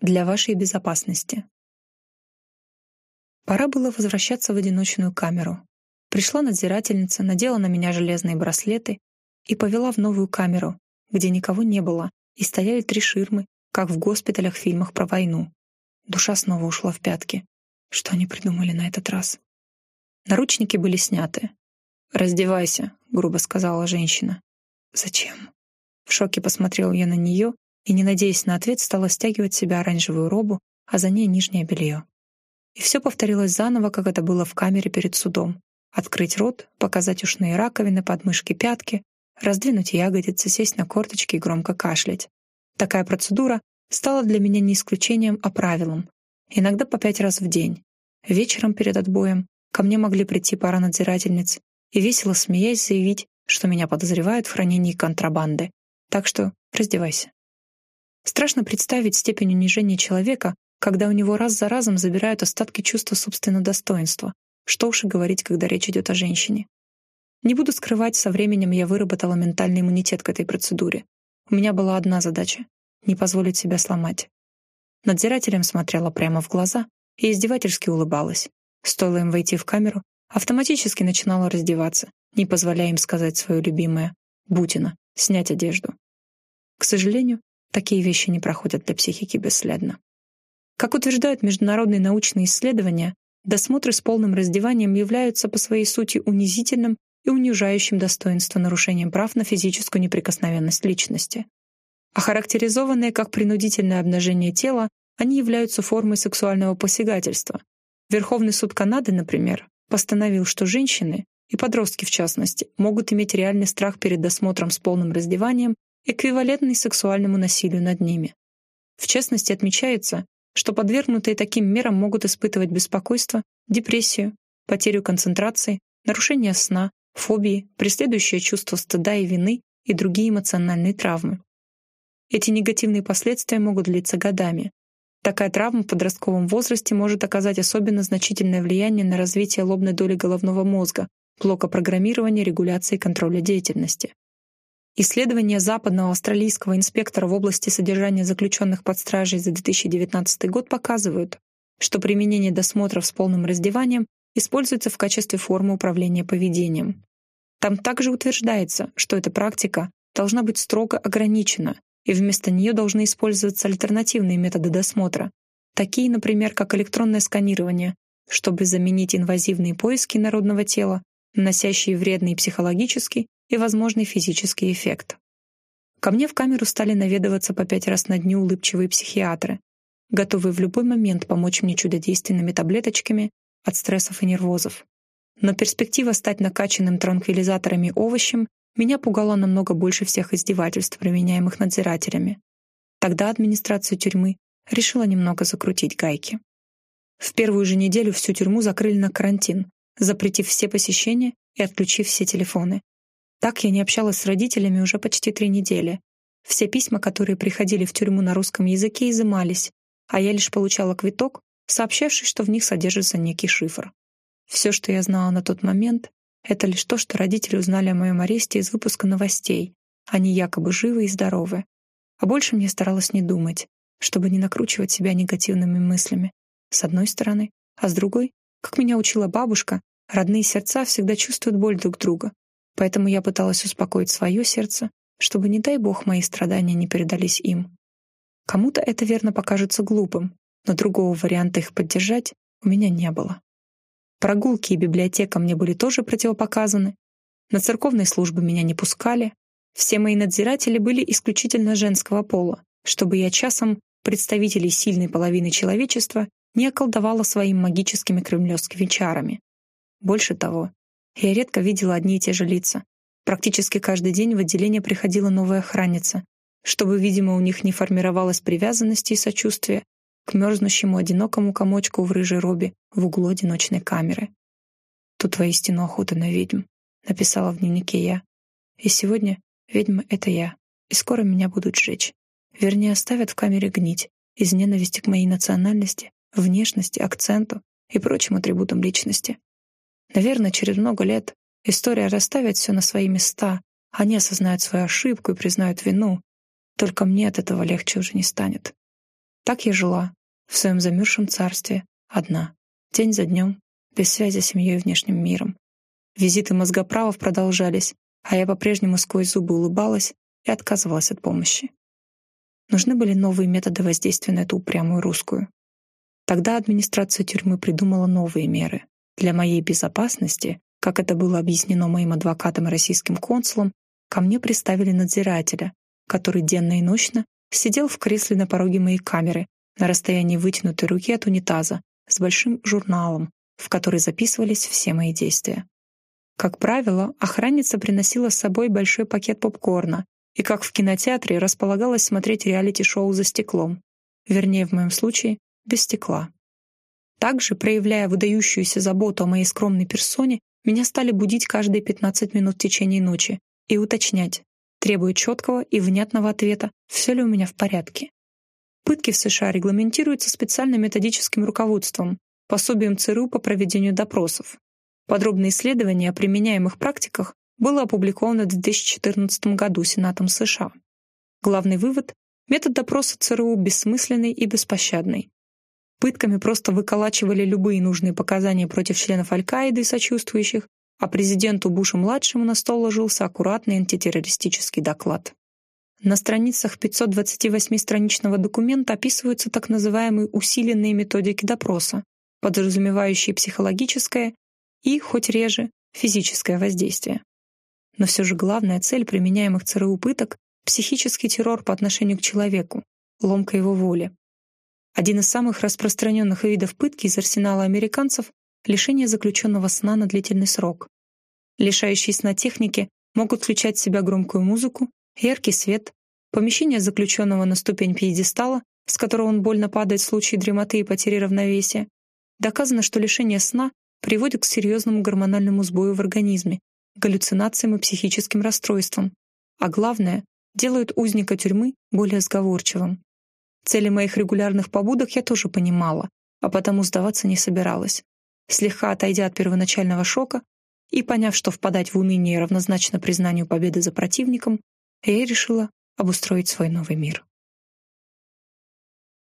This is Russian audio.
Для вашей безопасности. Пора было возвращаться в одиночную камеру. Пришла надзирательница, надела на меня железные браслеты и повела в новую камеру, где никого не было, и стояли три ширмы, как в госпиталях в фильмах про войну. Душа снова ушла в пятки. Что они придумали на этот раз? Наручники были сняты. «Раздевайся», — грубо сказала женщина. «Зачем?» В шоке посмотрел я на нее и, не надеясь на ответ, стала стягивать себя оранжевую робу, а за ней нижнее белье. И все повторилось заново, как это было в камере перед судом. Открыть рот, показать ушные раковины, подмышки, пятки, раздвинуть ягодицы, сесть на корточки и громко кашлять. Такая процедура стала для меня не исключением, а правилом. Иногда по пять раз в день. Вечером перед отбоем ко мне могли прийти пара надзирательниц и весело смеясь заявить, что меня подозревают в хранении контрабанды. Так что раздевайся. Страшно представить степень унижения человека, когда у него раз за разом забирают остатки чувства собственного достоинства. Что уж и говорить, когда речь идет о женщине. Не буду скрывать, со временем я выработала ментальный иммунитет к этой процедуре. У меня была одна задача — не позволить себя сломать. Надзирателям смотрела прямо в глаза и издевательски улыбалась. Стоило им войти в камеру, автоматически начинала раздеваться, не позволяя им сказать свое любимое «Бутина, снять одежду». К сожалению, такие вещи не проходят для психики бесследно. Как утверждают международные научные исследования, досмотры с полным раздеванием являются по своей сути унизительным и унижающим достоинство нарушением прав на физическую неприкосновенность личности. Охарактеризованные как принудительное обнажение тела, они являются формой сексуального посягательства. Верховный суд Канады, например, постановил, что женщины, и подростки в частности, могут иметь реальный страх перед досмотром с полным раздеванием, эквивалентный сексуальному насилию над ними. В частности, отмечается, что подвергнутые таким мерам могут испытывать беспокойство, депрессию, потерю концентрации, нарушение сна, фобии, преследующее чувство стыда и вины и другие эмоциональные травмы. Эти негативные последствия могут длиться годами. Такая травма в подростковом возрасте может оказать особенно значительное влияние на развитие лобной доли головного мозга, блока программирования, регуляции и контроля деятельности. Исследования западного австралийского инспектора в области содержания заключенных под стражей за 2019 год показывают, что применение досмотров с полным раздеванием используется в качестве формы управления поведением. Там также утверждается, что эта практика должна быть строго ограничена, и вместо нее должны использоваться альтернативные методы досмотра, такие, например, как электронное сканирование, чтобы заменить инвазивные поиски народного тела, наносящие вредный психологический и возможный физический эффект. Ко мне в камеру стали наведываться по пять раз на дню улыбчивые психиатры, готовые в любой момент помочь мне чудодейственными таблеточками от стрессов и нервозов. Но перспектива стать накачанным транквилизаторами овощем меня пугала намного больше всех издевательств, применяемых надзирателями. Тогда администрация тюрьмы решила немного закрутить гайки. В первую же неделю всю тюрьму закрыли на карантин, запретив все посещения и отключив все телефоны. Так я не общалась с родителями уже почти три недели. Все письма, которые приходили в тюрьму на русском языке, изымались, а я лишь получала квиток, сообщавший, что в них содержится некий шифр. Все, что я знала на тот момент, это лишь то, что родители узнали о моем аресте из выпуска новостей. Они якобы живы и здоровы. А больше мне старалась не думать, чтобы не накручивать себя негативными мыслями. С одной стороны, а с другой, как меня учила бабушка, родные сердца всегда чувствуют боль друг друга. Поэтому я пыталась успокоить свое сердце, чтобы, не дай бог, мои страдания не передались им. Кому-то это верно покажется глупым, но другого варианта их поддержать у меня не было. Прогулки и библиотека мне были тоже противопоказаны. На церковные службы меня не пускали. Все мои надзиратели были исключительно женского пола, чтобы я часом представителей сильной половины человечества не околдовала своими магическими кремлевскими чарами. Больше того, я редко видела одни и те же лица. Практически каждый день в отделение приходила новая охранница, чтобы, видимо, у них не формировалась привязанности и сочувствия, к мерзнущему одинокому комочку в рыжей робе в углу одиночной камеры. «Тут воистину охота на ведьм», — написала в дневнике я. «И сегодня ведьма — это я, и скоро меня будут сжечь. Вернее, оставят в камере гнить из ненависти к моей национальности, внешности, акценту и прочим атрибутам личности. Наверное, через много лет история расставит все на свои места, они осознают свою ошибку и признают вину. Только мне от этого легче уже не станет. Так я жила, в своем замерзшем царстве, одна, день за днем, без связи с семьей и внешним миром. Визиты мозгоправов продолжались, а я по-прежнему сквозь зубы улыбалась и отказывалась от помощи. Нужны были новые методы воздействия на эту упрямую русскую. Тогда администрация тюрьмы придумала новые меры. Для моей безопасности, как это было объяснено моим адвокатом и российским консулом, ко мне приставили надзирателя, который денно и ночно сидел в кресле на пороге моей камеры на расстоянии вытянутой руки от унитаза с большим журналом, в который записывались все мои действия. Как правило, охранница приносила с собой большой пакет попкорна и, как в кинотеатре, располагалась смотреть реалити-шоу за стеклом. Вернее, в моем случае, без стекла. Также, проявляя выдающуюся заботу о моей скромной персоне, меня стали будить каждые 15 минут в течение ночи и уточнять, требуя четкого и внятного ответа, все ли у меня в порядке. Пытки в США регламентируются специальным методическим руководством, пособием ЦРУ по проведению допросов. Подробное исследование о применяемых практиках было опубликовано в 2014 году Сенатом США. Главный вывод – метод допроса ЦРУ бессмысленный и беспощадный. Пытками просто выколачивали любые нужные показания против членов Аль-Каиды и сочувствующих, а президенту Бушу-младшему на стол ложился аккуратный антитеррористический доклад. На страницах 528-страничного документа описываются так называемые усиленные методики допроса, подразумевающие психологическое и, хоть реже, физическое воздействие. Но все же главная цель применяемых ЦРУ пыток — психический террор по отношению к человеку, ломка его воли. Один из самых распространенных видов пытки из арсенала американцев — лишение заключенного сна на длительный срок. Лишающие сна техники могут включать в себя громкую музыку, яркий свет, помещение заключенного на ступень пьедестала, с которого он больно падает в случае дремоты и потери равновесия. Доказано, что лишение сна приводит к серьезному гормональному сбою в организме, галлюцинациям и психическим расстройствам, а главное, делают узника тюрьмы более сговорчивым. Цели моих регулярных побудок я тоже понимала, а потому сдаваться не собиралась. Слегка отойдя от первоначального шока и поняв, что впадать в уныние равнозначно признанию победы за противником, я решила обустроить свой новый мир.